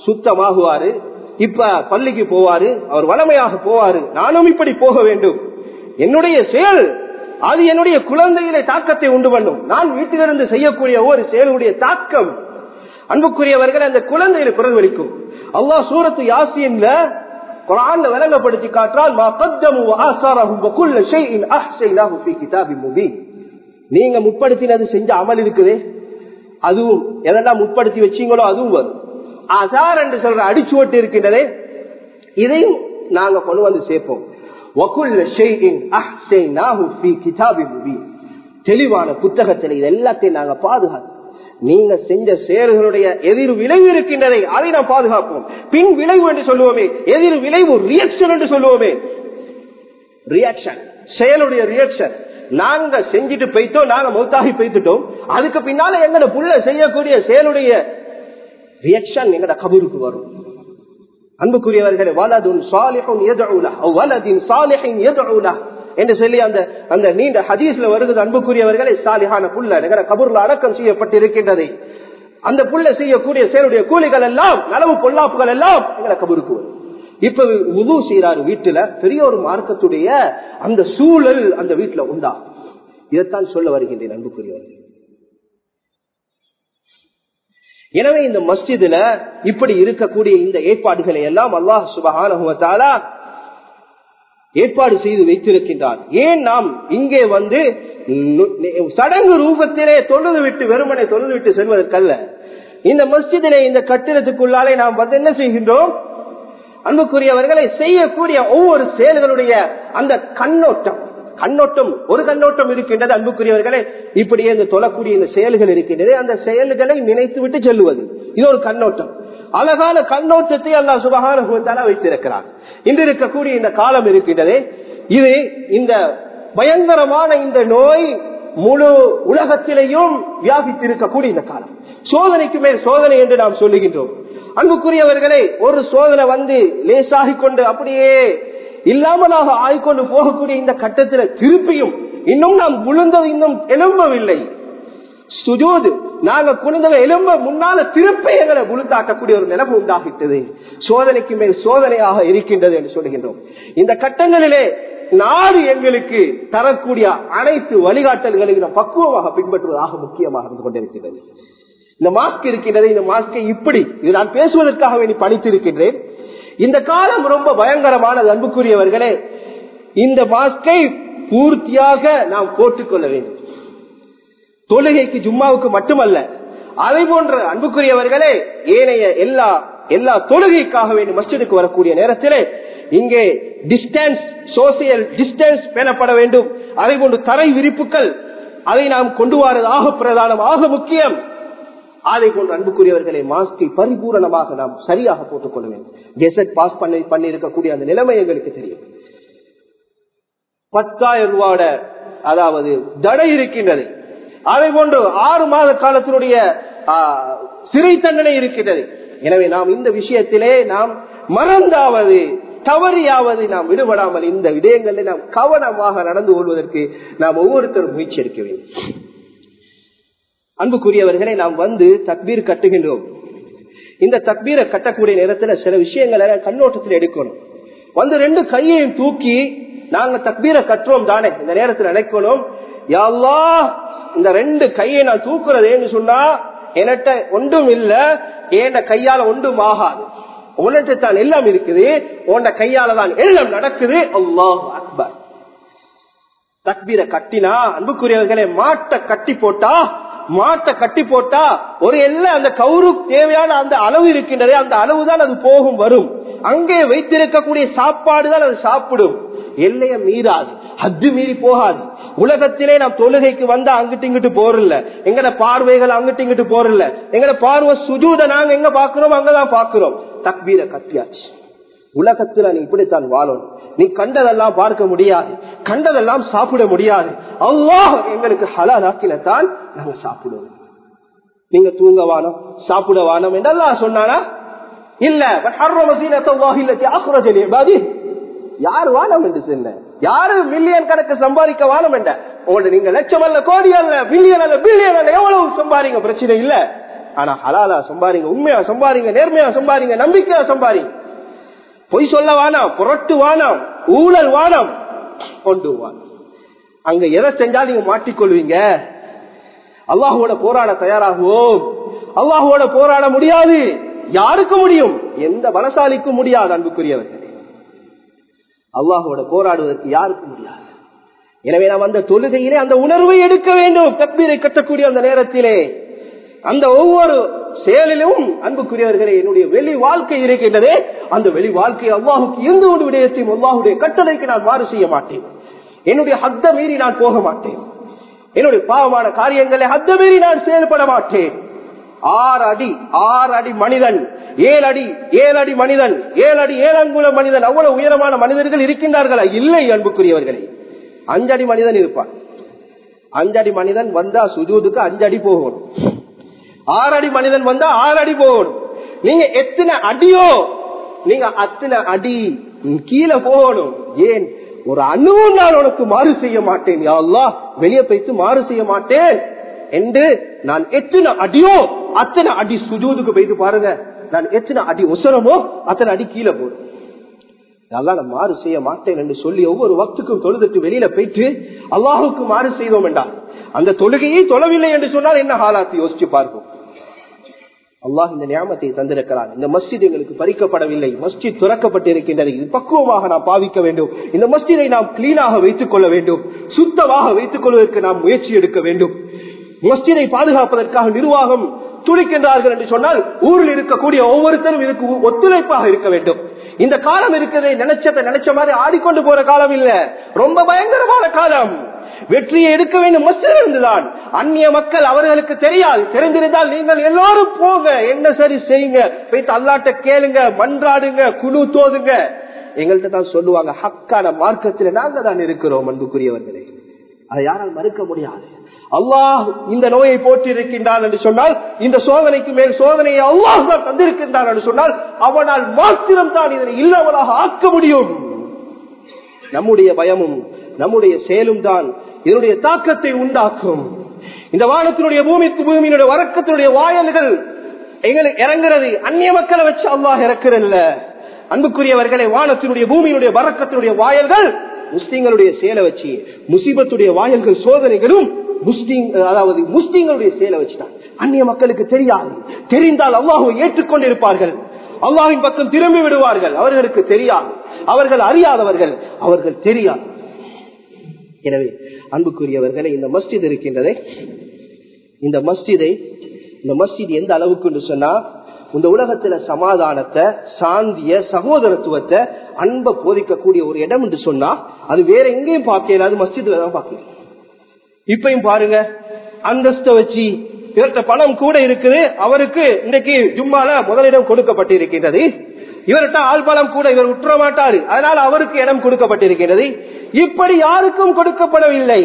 சுத்தமாகுவாரு. இப்ப பள்ளிக்கு போவாரு அவர் வளமையாக போவாரு. நானும் இப்படி போக வேண்டும். என்னுடைய செயல் அது என்னுடைய குழந்தையிலே தாக்கத்தை உண்டு பண்ணும். நான் வீட்டிலிருந்து செய்யக்கூடிய ஒவ்வொரு செயலுடைய தாக்கம். அன்புக்குரியவர்கள் அந்த குழந்தையில பிரதிபலிக்கும் அல்லா சூரத்து யாசியன்ல குரான்ல விளங்கப்படுத்தி காற்றால் நீங்க முற்படுத்தினது செஞ்ச அமல் இருக்குதே? அதுவும் எதெல்லாம் முற்படுத்தி வச்சீங்களோ அதுவும் வரும். அசார் என்று சொல்ற அடிச்சுவட்டு இருக்கின்றதே இதையும் நாங்க கொண்டு வந்து சேர்ப்போம். தெளிவான புத்தகத்தில் இது எல்லாத்தையும் நாங்க பாதுகாத்தோம். நீங்க செஞ்ச செயல்களுடைய எதிர் விளைவு இருக்கின்றதை அதை நாம் பாதுகாப்போம். பின் விளைவு என்று சொல்லுவோமே எதிர் விளைவு ரியாக்ஷன் என்று சொல்லுவோமே. ரியாக்ஷன் செயலுடைய ரியாக்ஷன் நாங்க செஞ்சுட்டு போய்த்தோம் நாங்க மௌத்தாகி போய்த்துட்டோம். அதுக்கு பின்னால எங்கட புள்ள செய்யக்கூடிய செயலுடைய ரியாக்ஷன் எங்கட கபூருக்கு வரும். அன்புக்குரியவர்களே வலதுன் சாலிஹுன் எதூலா வலதின் சாலிஹின் எதூலா என்று சொல்லி அந்த அந்த நீண்ட ஹதீஸ்ல வருகிறது அன்புக்குரியவர்களே சாலிஹான புள்ள எங்கட கபூர்ல அடக்கம் செய்யப்பட்டிருக்கின்றது. அந்த புள்ள செய்யக்கூடிய செயலுடைய கூலிகள் எல்லாம் நலவு பொல்லாப்புகள் எல்லாம் எங்களை கபூருக்கு வரும். இப்ப உது செய்யறாரு வீட்டுல பெரிய ஒரு மார்க்கத்துடைய அந்த சூழல் அந்த வீட்டுல உண்டா? இதைத்தான் சொல்ல வருகின்றேன் அன்புக்குரியவர்கள். எனவே இந்த மஸ்ஜிதுல இப்படி இருக்கக்கூடிய இந்த ஏற்பாடுகளை எல்லாம் அல்லாஹ் சுபஹான ஏற்பாடு செய்து வைத்திருக்கின்றார் ஏன் நாம் இங்கே வந்து சடங்கு ரூபத்திலே தொழுது விட்டு வெறுமனை தொழுது விட்டு செல்வதற்கல்ல. இந்த மஸ்ஜிதிலே இந்த கட்டிடத்துக்குள்ளாலே நாம் வந்து என்ன செய்கின்றோம்? அன்புக்குரியவர்களை செய்யக்கூடிய ஒவ்வொரு செயல்களுடைய அந்த கண்ணோட்டம். கண்ணோட்டம் ஒரு கண்ணோட்டம் இருக்கின்றது அன்புக்குரியவர்களே. இப்படியே இந்த தொழக்கூடிய இந்த செயல்கள் இருக்கின்றது. அந்த செயல்களை நினைத்து விட்டு செல்லுவது. இது ஒரு கண்ணோட்டம். அழகான கண்ணோட்டத்தை அல்லா சுபகான வைத்திருக்கிறார். இன்று இருக்கக்கூடிய இந்த காலம் இருக்கின்றதே. இது இந்த பயங்கரமான இந்த நோய் முழு உலகத்திலேயும் வியாபித்திருக்கக்கூடிய இந்த காலம். சோதனைக்கு மேல் சோதனை என்று நாம் சொல்லுகின்றோம். அன்புக்குரியவர்களே ஒரு சோதனை வந்து லேசாகி கொண்டு அப்படியே இல்லாமலாக ஆய்கொண்டு போகக்கூடிய இந்த கட்டத்தில் திருப்பியும் இன்னும் நாம் விழுந்தது இன்னும் எழும்பவில்லை. சுஜூது நாங்க குனிந்தவ எலும்ப முன்னால திருப்ப எங்களை விழுந்தாட்டக்கூடிய ஒரு நிலவு உண்டாகிட்டது. சோதனைக்கு மேல் சோதனையாக இருக்கின்றது என்று சொல்கின்றோம். இந்த கட்டங்களிலே நாடு எங்களுக்கு தரக்கூடிய அனைத்து வழிகாட்டல்களையும் பக்குவமாக பின்பற்றுவதாக முக்கியமாக இருந்து கொண்டிருக்கிறது இந்த மாஸ்க் இருக்கின்றது இந்த மாஸ்கை இப்படி இது நான் பேசுவதற்காக வேண்டி படித்திருக்கின்றேன் இந்த காலம் ரொம்ப பயங்கரமானது அன்புக்குரியவர்களே. இந்த மாஸ்கை பூர்த்தியாக நாம் போட்டுக்கொள்ள வேண்டும். தொழுகைக்கு ஜும்மாவுக்கு மட்டுமல்ல அதை போன்ற அன்புக்குரியவர்களே ஏனைய எல்லா எல்லா தொழுகைக்காக வேண்டும் மஸ்ஜிதுக்கு வரக்கூடிய நேரத்திலே இங்கே டிஸ்டன்ஸ் சோசியல் டிஸ்டன்ஸ் பேணப்பட வேண்டும். அதை போன்று தரை விரிப்புகள் அதை நாம் கொண்டு வரது ஆக பிரதானம் ஆக முக்கியம். அதை போன்ற அன்புக்குரியவர்களை மாஸ்கை பரிபூரணமாக நாம் சரியாக போட்டுக்கொள்ள வேண்டும். கெசட் பாஸ் பண்ணி பண்ணி இருக்கக்கூடிய அந்த நிலைமை எங்களுக்கு தெரியும். பத்தாயிரம் ரூபாயோட அதாவது தடை இருக்கின்றது. அதை போன்று ஆறு மாத காலத்தினுடைய சிறை தண்டனை இருக்கின்றது. எனவே நாம் இந்த விஷயத்திலே நாம் மறந்தாவது தவறியாவது நாம் விடுபடாமல் இந்த விடயங்களில் நாம் கவனமாக நடந்து கொள்வதற்கு நாம் ஒவ்வொருத்தரும் முயற்சி எடுக்க வேண்டும். அன்புக்குரியவர்களை நாம் வந்து தக்பீர் கட்டுகின்றோம். இந்த தக்பீரை கட்டக்கூடிய நேரத்தில் சில விஷயங்களை கண்ணோட்டத்தில் எடுக்கணும். வந்து ரெண்டு கையையும் தூக்கி நாங்க தக்பீரை கட்டுறோம் தானே இந்த நேரத்தில் நினைக்கணும். யாழ்லா இந்த ரெண்டு கையை நான் தூக்குறதேன்னு சொன்னா என்கிட்ட ஒன்றும் இல்ல ஏன கையால ஒன்றும் ஆகாது. உன்கிட்ட தான் எல்லாம் இருக்குது உன்ன கையால தான் எல்லாம் நடக்குது. அல்லாஹ் அக்பர். தக்பீரை கட்டினா அன்புக்குரியவர்களை மாட்ட கட்டி போட்டா மாட்டை கட்டி போட்டா ஒரு எல்லாம் அந்த கவுரு தேவையான அந்த அளவு இருக்கின்றதே அந்த அளவு தான் அது போகும் வரும். அங்கே வைத்திருக்கக்கூடிய சாப்பாடு தான் அது சாப்பிடும். எல்லைய மீறாது. ஹத்து மீறி போகாது. உலகத்திலே நாம் தொழுகைக்கு வந்தா அங்கிட்டு இங்கிட்டு போறல எங்கட பார்வைகள் அங்கிட்டு இங்கிட்டு போறல எங்கட பார்வை சுஜூத நாங்க எங்க பாக்குறோம் அங்கதான் பாக்குறோம் தக்பீரை கட்டியாச்சு. உலகத்துல நீ இப்படித்தான் வாழணும் நீ கண்டதெல்லாம் பார்க்க முடியாது. கண்டதெல்லாம் சாப்பிட முடியாது. அல்லாஹ் எங்களுக்கு ஹலாலாக்கில தான் நாங்க சாப்பிடுவோம். நீங்க தூங்க வானம் சாப்பிட வானம் என்றெல்லாம் சொன்னானா? இல்ல. யார் வானம் என்று சொன்ன? யாரு மில்லியன் கணக்கு சம்பாதிக்க வானம் என்ற? உங்கள்ட்ட நீங்க லட்சம் அல்ல கோடி அல்ல பில்லியன் அல்ல பில்லியன் அல்ல எவ்வளவு சம்பாதிங்க? பிரச்சனை இல்ல. ஆனா ஹலாலா சம்பாதிங்க உண்மையா சம்பாதிங்க நேர்மையா சம்பாதிங்க நம்பிக்கையா சம்பாதிங்க. பொய் சொல்ல வானாம் புரட்டு வானாம் ஊழல் வானம் கொண்டு அங்க எதை செஞ்சாலும் நீங்க மாட்டிக்கொள்வீங்க. அல்லாஹோட போராட தயாராகுவோம். அல்லாஹோட போராட முடியாது. யாருக்கு முடியும்? எந்த பலசாலிக்கும் முடியாது அன்புக்குரியவர்கள். அல்லாஹோட போராடுவதற்கு யாருக்கும் முடியாது? எனவே நாம் அந்த தொழுகையிலே அந்த உணர்வை எடுக்க வேண்டும். தப்பீரை கட்டக்கூடிய அந்த நேரத்திலே அந்த ஒவ்வொரு செயலிலும் அன்புக்குரியவர்களே என்னுடைய வெளி வாழ்க்கை இருக்கின்றதே அந்த வெளி வாழ்க்கை அவ்வாவுக்கு எந்த ஒரு விடயத்தையும் அவ்வாவுடைய கட்டளைக்கு நான் மாறு செய்ய மாட்டேன். என்னுடைய ஹத்த மீறி நான் போக மாட்டேன். என்னுடைய பாவமான காரியங்களை ஹத்த மீறி நான் செயல்பட மாட்டேன். ஆறு அடி ஆறு அடி மனிதன் ஏழு அடி ஏழு அடி மனிதன் ஏழு அடி ஏழங்குல மனிதன் அவ்வளவு உயரமான மனிதர்கள் இருக்கின்றார்களா? இல்லை அன்புக்குரியவர்களே. அஞ்சடி மனிதன் இருப்பான். அஞ்சடி மனிதன் வந்தா சுஜூதுக்கு அஞ்சடி போகணும் ஆறு அடி மனிதன் வந்தா ஆறு அடி போகணும் நீங்க எத்தனை அடியோ நீங்க அத்தனை அடி கீழே போகணும். ஏன்? ஒரு அணுவும் நான் உனக்கு மாறு செய்ய மாட்டேன். யாழ்லா வெளியே போய்த்து மாறு செய்ய மாட்டேன். என்று நான் எத்தனை அடியோ அத்தனை அடி சுஜூதுக்கு போயிட்டு பாருங்க. நான் எத்தனை அடி உசரமோ அத்தனை அடி கீழே போடும் நல்லா நான் மாறு செய்ய மாட்டேன் என்று சொல்லி ஒவ்வொரு வக்துக்கும் தொழுதுட்டு வெளியில போயிட்டு அல்லாஹுக்கு மாறு செய்தோம் என்றார் அந்த தொழுகையை தொழவில்லை என்று சொன்னால் என்ன ஹாலாத்து? யோசிச்சு பார்ப்போம் அல்லாஹ் இந்த நியாமத்தை தந்திருக்கிறார் இந்த மஸ்ஜித் எங்களுக்கு பறிக்கப்படவில்லை. மஸ்ஜித் துறக்கப்பட்டிருக்கின்றது. இது பக்குவமாக நாம் பாவிக்க வேண்டும். இந்த மஸ்ஜிதை நாம் கிளீனாக வைத்துக் கொள்ள வேண்டும். சுத்தமாக வைத்துக் கொள்வதற்கு நாம் முயற்சி எடுக்க வேண்டும். மஸ்ஜிதை பாதுகாப்பதற்காக நிர்வாகம் துடிக்கின்றார்கள் என்று சொன்னால் ஊரில் இருக்கக்கூடிய ஒவ்வொருத்தரும் இதுக்கு ஒத்துழைப்பாக இருக்க வேண்டும். இந்த காலம் இருக்கிறதை நினைச்சதை நினைச்ச மாதிரி ஆடிக்கொண்டு போற காலம் இல்ல. ரொம்ப பயங்கரமான காலம். வெற்றியை எடுக்க வேண்டும் மஸ்ஜித் இருந்துதான். அந்நிய மக்கள் அவர்களுக்கு தெரியாது. தெரிந்திருந்தால் நீங்கள் எல்லாரும் போங்க. என்ன சரி செய்யுங்க? போய்த்து அல்லாட்ட கேளுங்க மன்றாடுங்க குழு தோதுங்க. எங்கள்கிட்ட தான் சொல்லுவாங்க ஹக்கான மார்க்கத்தில் நாங்க தான் இருக்கிறோம் அன்புக்குரியவர்களே. அதை யாரால் மறுக்க முடியாது. அல்லாஹ் இந்த நோயை போற்றி இருக்கின்றான் என்று சொன்னால் இந்த சோதனைக்கு மேல் சோதனையை அல்லாஹ் தான் தந்திருக்கின்றான் என்று சொன்னால் அவனால் மாத்திரம் தான் இதனை இல்லாமலாக ஆக்க முடியும். நம்முடைய பயமும் நம்முடைய செயலும் தான். இதனுடைய தாக்கத்தை உண்டாக்கும். இந்த வானத்தினுடைய பூமிக்கு பூமியினுடைய வரக்கத்தினுடைய வாயல்கள் எங்களுக்கு இறங்குறது அந்நிய மக்களை வச்சு அல்லாஹ் இறக்குறல்ல அன்புக்குரியவர்களை வானத்தினுடைய பூமியினுடைய வரக்கத்தினுடைய வாயல்கள் முஸ்லீம்களுடைய சேலை வச்சு முசீபத்துடைய வாயல்கள் சோதனைகளும் முஸ்லீம் அதாவது முஸ்லீம்களுடைய சேலை வச்சுட்டான் அந்நிய மக்களுக்கு தெரியாது. தெரிந்தால் அல்லாஹுவை ஏற்றுக்கொண்டிருப்பார்கள். அல்லாவின் பக்கம் திரும்பி விடுவார்கள். அவர்களுக்கு தெரியாது. அவர்கள் அறியாதவர்கள். அவர்கள் தெரியாது. எனவே அன்புக்குரியவர்களை இந்த மஸ்ஜித் இருக்கின்றதே. இந்த மஸ்ஜிதை இந்த மஸ்ஜித் எந்த அளவுக்கு என்று சொன்னா இந்த உலகத்துல சமாதானத்தை சாந்திய சகோதரத்துவத்தை அன்பை போதிக்கக்கூடிய ஒரு இடம் என்று சொன்னா அது வேற எங்கேயும் பார்க்கல அது மஸ்ஜித்ல தான் பார்க்கல இப்பயும் பாருங்க அந்தஸ்த வச்சு இவர்கிட்ட பணம் கூட இருக்குது அவருக்கு இன்றைக்கு ஜும்மால முதலிடம் கொடுக்கப்பட்டிருக்கின்றது. இவர்கிட்ட ஆள் கூட இவர் உற்ற மாட்டாரு அதனால் அவருக்கு இடம் கொடுக்கப்பட்டிருக்கிறது. இப்படி யாருக்கும் கொடுக்கப்படவில்லை.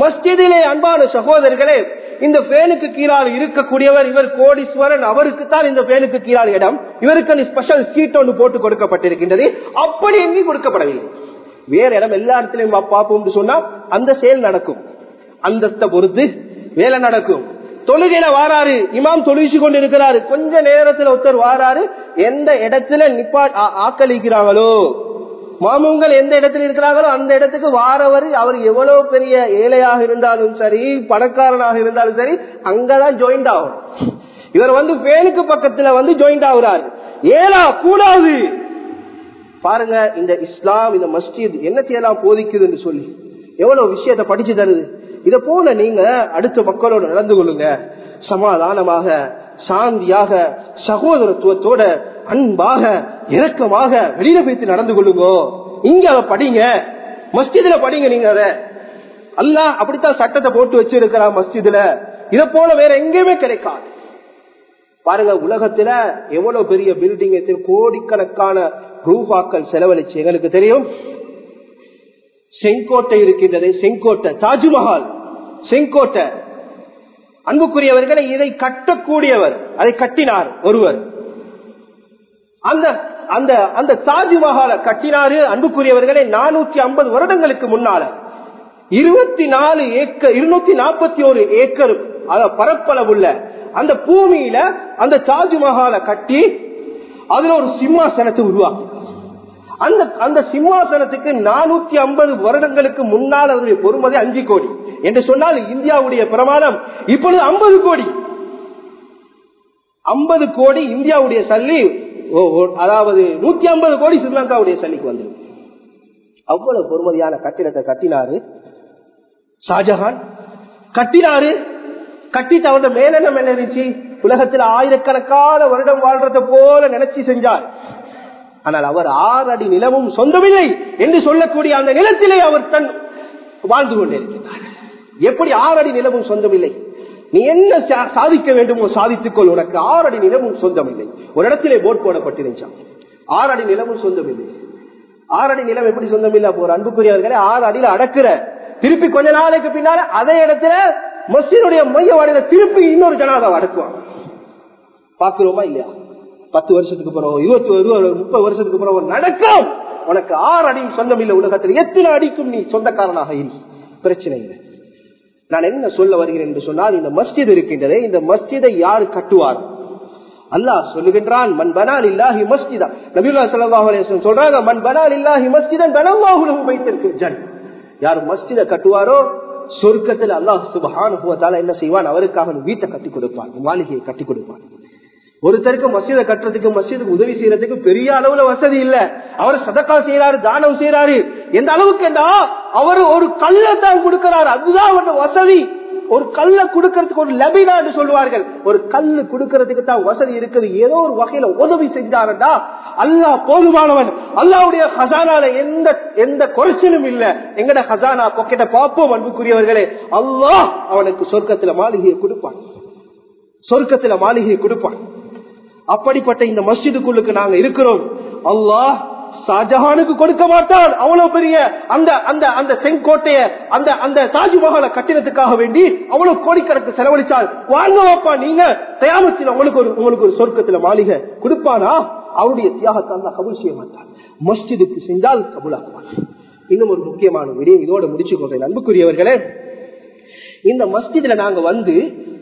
மஸ்ஜிதிலே அன்பான சகோதரர்களே இந்த பேனுக்கு கீழால் இருக்கக்கூடியவர் இவர் கோடீஸ்வரன் அவருக்கு தான் இந்த பேனுக்கு கீழால் இடம். இவருக்கு ஸ்பெஷல் சீட் ஒன்று போட்டு கொடுக்கப்பட்டிருக்கின்றது. அப்படி எங்கேயும் கொடுக்கப்படவில்லை. வேற இடம் எல்லா இடத்திலையும் பார்ப்போம் சொன்னா அந்த செயல் நடக்கும். அந்தஸ்தை பொறுத்து வேலை நடக்கும். தொழுகையில வாராரு. இமாம் தொழுவிச்சு கொண்டு இருக்கிறாரு கொஞ்ச நேரத்துல ஒருத்தர் வாராரு. எந்த இடத்துல நிப்பா ஆக்களிக்கிறாங்களோ மாமுங்கள் எந்த இடத்துல இருக்கிறாங்களோ அந்த இடத்துக்கு வாரவர். அவர் எவ்வளவு பெரிய ஏழையாக இருந்தாலும் சரி பணக்காரனாக இருந்தாலும் சரி அங்கதான் ஜாயிண்ட் ஆகும். இவர் வந்து பேனுக்கு பக்கத்துல வந்து ஜாயிண்ட் ஆகுறாரு. ஏழா கூடாது. பாருங்க இந்த இஸ்லாம் இந்த மஸ்ஜித் என்ன என்னத்தையெல்லாம் போதிக்குதுன்னு சொல்லி. எவ்வளவு விஷயத்த படிச்சு தருது. இத போல நீங்க அடுத்த மக்களோட நடந்து கொள்ளுங்க. சமாதானமாக சாந்தியாக சகோதரத்துவத்தோட அன்பாக இரக்கமாக வெளியில போய்த்து நடந்து கொள்ளுங்க. இங்க அதை படிங்க. மஸ்ஜிதுல படிங்க நீங்க அதை. அல்ல அப்படித்தான் சட்டத்தை போட்டு வச்சிருக்கிறா மஸ்ஜிதுல. இத போல வேற எங்கேயுமே கிடைக்காது. பாருங்க உலகத்துல எவ்வளவு பெரிய பில்டிங் கோடிக்கணக்கான ரூபாக்கள் செலவழிச்சு எங்களுக்கு தெரியும்? செங்கோட்டை இருக்கின்றது செங்கோட்டை தாஜ்மஹால். செங்கோட்டை. அன்புக்குரியவர்களை இதை கட்டக்கூடியவர் அதை கட்டினார் ஒருவர். அந்த அந்த அந்த தாஜ்மஹாலை கட்டினாரு அன்புக்குரியவர்களை நானூத்தி ஐம்பது வருடங்களுக்கு முன்னால. இருபத்தி நாலு ஏக்கர் இருநூத்தி நாற்பத்தி ஒரு ஏக்கர் பரப்பளவுள்ள அந்த பூமியில அந்த தாஜ்மஹாலை கட்டி அதுல ஒரு சிம்மாசனத்தை உருவாக்கு அந்த அந்த சிம்மாசனத்துக்கு நானூத்தி ஐம்பது வருடங்களுக்கு முன்னால் அவருடைய பொறுமதி அஞ்சு கோடி. என்று சொன்னால் இந்தியாவுடைய பிரமாணம் இப்பொழுது ஐம்பது கோடி. ஐம்பது கோடி இந்தியாவுடைய சல்லி அதாவது நூத்தி ஐம்பது கோடி ஸ்ரீலங்காவுடைய சல்லிக்கு வந்தது. அவ்வளவு பொறுமதியான கட்டிடத்தை கட்டினாரு ஷாஜஹான் கட்டினாரு கட்டிட்டு அவரோட மேலெண்ணம் என்ன இருந்துச்சு? உலகத்தில் ஆயிரக்கணக்கான வருடம் வாழ்றத போல நினைச்சு செஞ்சார். ஆனால் அவர் ஆறு அடி நிலமும் சொந்தமில்லை என்று சொல்லக்கூடிய அந்த நிலத்திலே அவர் தன் வாழ்ந்து கொண்டிருக்கிறார். எப்படி ஆறு அடி நிலமும் சொந்தமில்லை? நீ என்ன சாதிக்க வேண்டுமோ சாதித்துக் கொள் உனக்கு ஆறு அடி நிலமும் சொந்தமில்லை. ஒரு இடத்திலே போட் போடப்பட்டிருந்தான். ஆறு அடி நிலமும் சொந்தமில்லை. ஆறு அடி நிலம் எப்படி சொந்தமில்லை? அப்போ ஒரு அன்புக்குரியவர்களே ஆறு அடியில் அடக்குற. திருப்பி கொஞ்ச நாளைக்கு பின்னால அதே இடத்துல மஸ்ஜினுடைய மைய வாடையில திருப்பி இன்னொரு ஜனாதாவை அடக்குவாங்க பாக்குறோமா இல்லையா? பத்து வருஷத்துக்கு பிறகு இருபத்தி ஒரு முப்பது வருஷத்துக்கு பிறகு நடக்கும். உனக்கு ஆறு அடியும் சொந்தம் இல்லை உலகத்தில். எத்தனை அடிக்கும் நீ சொந்தக்காரனாக இல்லை பிரச்சனை இல்லை. நான் என்ன சொல்ல வருகிறேன் என்று சொன்னால் இந்த மஸ்ஜித் இருக்கின்றதே இந்த மஸ்ஜிதை யாரு கட்டுவார்? அல்லாஹ் சொல்லுகின்றான் மண் பனால் இல்லாஹி மஸ்ஜிதா. சொல்றாங்க மண் பனால் இல்லாஹி மஸ்ஜிதன் பனல்லாஹு வைத்திருக்கு ஜன். யார் மஸ்ஜிதை கட்டுவாரோ சொர்க்கத்தில் அல்லாஹ் சுபஹான் என்ன செய்வான்? அவருக்காக வீட்டை கட்டி கொடுப்பான் மாளிகையை கட்டி கொடுப்பான். ஒருத்தருக்கு மசீத கட்டுறதுக்கு மசீதுக்கு உதவி செய்யறதுக்கு பெரிய அளவுல வசதி இல்ல. அவர் சதக்கா செய்யறாரு தானம் செய்யறாரு எந்த அளவுக்கு அவர் ஒரு கல்லை தான் கொடுக்கிறாரு. அதுதான் அவருடைய வசதி. ஒரு கல்ல கொடுக்கறதுக்கு ஒரு லெபினான்னு சொல்லுவார்கள். ஒரு கல்லு கொடுக்கறதுக்கு தான் வசதி இருக்குது. ஏதோ ஒரு வகையில உதவி செஞ்சாருண்டா அல்லா போதுமானவன். அல்லாவுடைய ஹசானால எந்த எந்த குறைச்சலும் இல்ல. எங்கட ஹசானா பொக்கெட்ட பாப்போம் அன்புக்குரியவர்களே. அல்லாஹ் அவனுக்கு சொர்க்கத்துல மாளிகையை கொடுப்பான். சொர்க்கத்துல மாளிகையை கொடுப்பான். அப்படிப்பட்ட இந்த மஸ்ஜிதுக்குள்ளுக்கு நாங்க இருக்கிறோம். அல்லாஹ் ஷாஜஹானுக்கு கொடுக்க மாட்டான். அவ்வளவு பெரிய அந்த அந்த அந்த செங்கோட்டைய அந்த அந்த தாஜ்மஹாலை கட்டிடத்துக்காக வேண்டி அவ்வளவு கோடிக்கணக்கு செலவழிச்சால் வாங்க வாப்பா நீங்க? தயாமத்தில் உங்களுக்கு ஒரு உங்களுக்கு ஒரு சொர்க்கத்துல மாளிகை கொடுப்பானா? அவருடைய தியாகத்தால் தான் கபுல் செய்ய மாட்டான். மஸ்ஜிதுக்கு சென்றால் கபூலாக்குவான். இன்னும் ஒரு முக்கியமான விடயம் இதோட முடிச்சு அன்புக்குரியவர்களே. இந்த மஸ்ஜித்ல நாங்க வந்து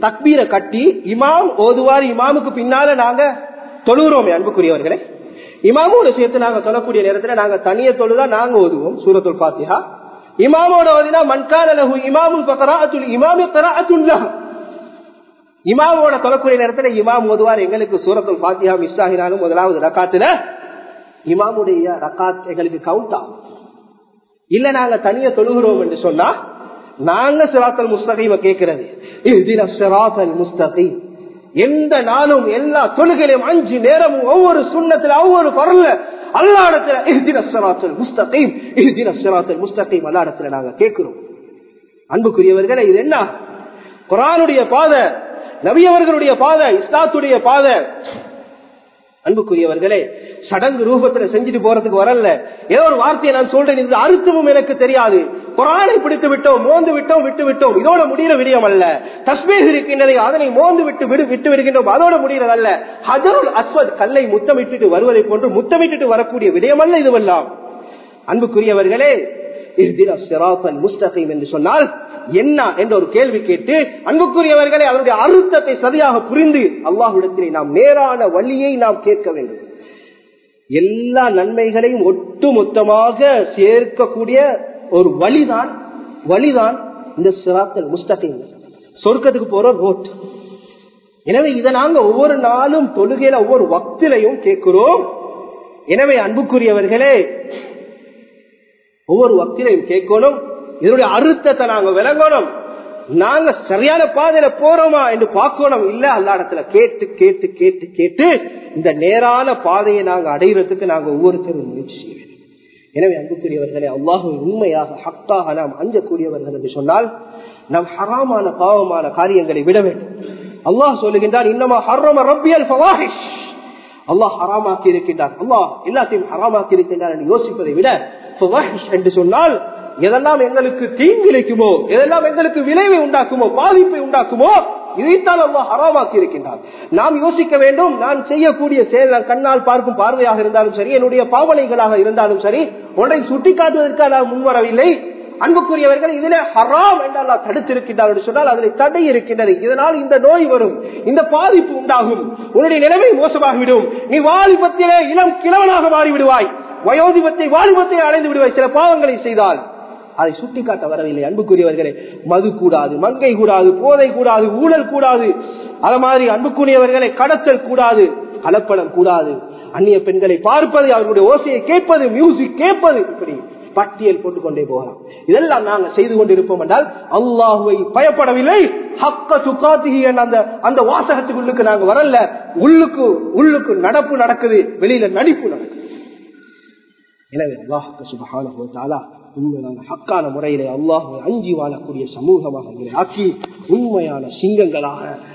தக்பீரை கட்டி இமாம் ஓதுவார் இமாமுக்கு பின்னால நாங்க தொழுகிறோமே அன்புக்குரியவர்களே. இமாமோட சேர்த்து நாங்க சொல்லக்கூடிய நேரத்துல நாங்க தனிய தொழுதா நாங்க ஓதுவோம் சூரத்துல் பாத்தியா இமாமோட ஓதினா மண்கானலகு இமாமுல் பக்கராத்துல் இமாமி கராத்துல்லா இமாமோட தொழக்கூடிய நேரத்துல இமாம் ஓதுவார் எங்களுக்கு சூரத்துல் பாத்தியா மிஸ் ஆகினாலும் முதலாவது ரக்காத்துல இமாமுடைய ரக்காத் எங்களுக்கு கவுண்ட் ஆகும். இல்ல நாங்க தனிய தொழுகிறோம் என்று சொன்னா நாங்க சிராத்தல் முஸ்தகீம கேட்கிறது. முஸ்தகீம். எந்த நாளும் எல்லா தொழுகையிலும் அஞ்சு நேரமும் ஒவ்வொரு சுண்ணத்துல ஒவ்வொரு பொருள்ல அல்லாடத்துல இஹ்தின சிராத்தல் முஸ்தகீம் இஹ்தின சிராத்தல் முஸ்தகீம் அல்லாடத்துல நாங்க கேட்கிறோம். அன்புக்குரியவர்களே இது என்ன? குரானுடைய பாதை நபியவர்களுடைய பாதை இஸ்லாத்துடைய பாதை. அன்புக்குரியவர்களே சடங்கு ரூபத்துல செஞ்சுட்டு போறதுக்கு வரல ஏதோ ஒரு வார்த்தையை நான் சொல்றேன் இது அர்த்தமும் எனக்கு தெரியாது. குரானை பிடித்து விட்டோம் மோந்து விட்டோம் விட்டு விட்டோம். இதோட முடிகிற விடயம் அல்ல. தஸ்மீர் இருக்கின்றதை அதனை மோந்து விட்டு விடு விட்டு விடுகின்றோம். அதோட முடிகிறது அல்ல. ஹஜருல் அஸ்வத் கல்லை முத்தமிட்டு வருவதை போன்று முத்தமிட்டு வரக்கூடிய விடயம் அல்ல இதுவெல்லாம். அன்புக்குரியவர்களே என்று சொன்னால் என்ன என்ற ஒரு கேள்வி கேட்டு அன்புக்குரியவர்களை அவருடைய அழுத்தத்தை சரியாக புரிந்து அல்லாஹுடத்திலே நாம் நேரான வழியை நாம் கேட்க வேண்டும். எல்லா நன்மைகளையும் ஒட்டு மொத்தமாக சேர்க்கக்கூடிய ஒரு வழிதான் வழிதான் இந்த சிராத்தல் முஸ்தகிம். சொர்க்கத்துக்கு போற ரோட் எனவே இதை நாங்க ஒவ்வொரு நாளும் தொழுகையில ஒவ்வொரு வக்திலையும் கேட்கிறோம். எனவே அன்புக்குரியவர்களே ஒவ்வொரு வக்திலையும் கேட்கணும். இதனுடைய அறுத்தத்தை நாங்க விளங்கணும். நாங்க சரியான பாதையில போறோமா என்று பார்க்கணும். இல்ல அல்ல இடத்துல கேட்டு கேட்டு கேட்டு கேட்டு இந்த நேரான பாதையை நாங்க அடைகிறதுக்கு நாங்க ஒவ்வொருத்தரும் முயற்சி செய்ய வேண்டும். எனவே அன்புக்குரியவர்களே அல்லாஹு உண்மையாக ஹக்காக நாம் அஞ்சக்கூடியவர்கள் என்று சொன்னால் நாம் ஹராமான பாவமான காரியங்களை விட வேண்டும். அல்லாஹ் சொல்லுகின்றான் இன்னமா ஹர்ரம ரப்பியல் அல்லாஹ் ஹராமாக்கி இருக்கின்றான். அல்லாஹ் எல்லாத்தையும் ஹராமாக்கி இருக்கின்றான் என்று யோசிப்பதை விட என்று சொன்னால் எதெல்லாம் எங்களுக்கு தீங்கிழைக்குமோ எதெல்லாம் எங்களுக்கு விளைவை உண்டாக்குமோ பாதிப்பை உண்டாக்குமோ இதைத்தான் அல்லாஹ் ஹராமாக்கி நாம் யோசிக்க வேண்டும் நான் செய்யக்கூடிய செயல் நான் கண்ணால் பார்க்கும் பார்வையாக இருந்தாலும் சரி என்னுடைய பாவனைகளாக இருந்தாலும் சரி ஒன்றை சுட்டிக்காட்டுவதற்காக நான் முன்வரவில்லை. அன்புக்குரியவர்கள் இதிலே ஹராம் என்றால் தடுத்திருக்கின்றார் என்று சொன்னால் அதில் தடை இருக்கின்றது. இதனால் இந்த நோய் வரும் இந்த பாதிப்பு உண்டாகும். உன்னுடைய நிலைமை மோசமாகிவிடும். நீ வாலிபத்திலே இளம் கிழவனாக மாறிவிடுவாய். வயோதிபத்தை வாலிபத்தை அடைந்து விடுவாய். சில பாவங்களை செய்தால் அதை சுட்டிக்காட்ட வரவில்லை. அன்புக்குரியவர்களே மது கூடாது மங்கை கூடாது போதை கூடாது ஊழல் கூடாது. அது மாதிரி அன்புக்குரியவர்களை கடத்தல் கூடாது கலப்படம் கூடாது. அந்நிய பெண்களை பார்ப்பது அவர்களுடைய ஓசையை கேட்பது மியூசிக் கேட்பது இப்படி பட்டியல் போட்டுக்கொண்டே போகலாம். இதெல்லாம் நாங்கள் செய்து கொண்டிருப்போம் என்றால் அல்லாஹுவை பயப்படவில்லை. ஹக்க துக்காத்தி அந்த அந்த வாசகத்துக்கு உள்ளுக்கு நாங்கள் வரல உள்ளுக்கு உள்ளுக்கு நடப்பு நடக்குது வெளியில நடிப்பு நடக்குது. எனவே அல்லாஹுக்கு சுபகான உண்மையான ஹக்கான முறையிலே அல்லாஹுவை அஞ்சி வாழக்கூடிய சமூகமாக ஆக்கி உண்மையான சிங்கங்களாக